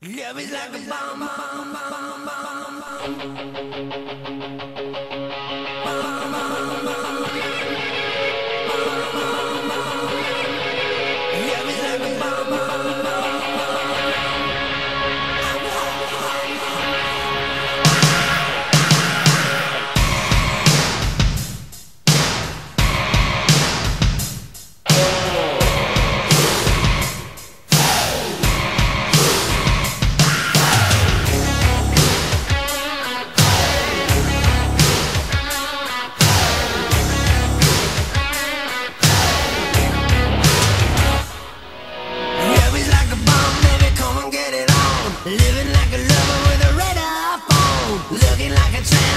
Love is like a bomb, bomb, bomb, bomb, bomb. Living like a lover with a radar phone. Looking like a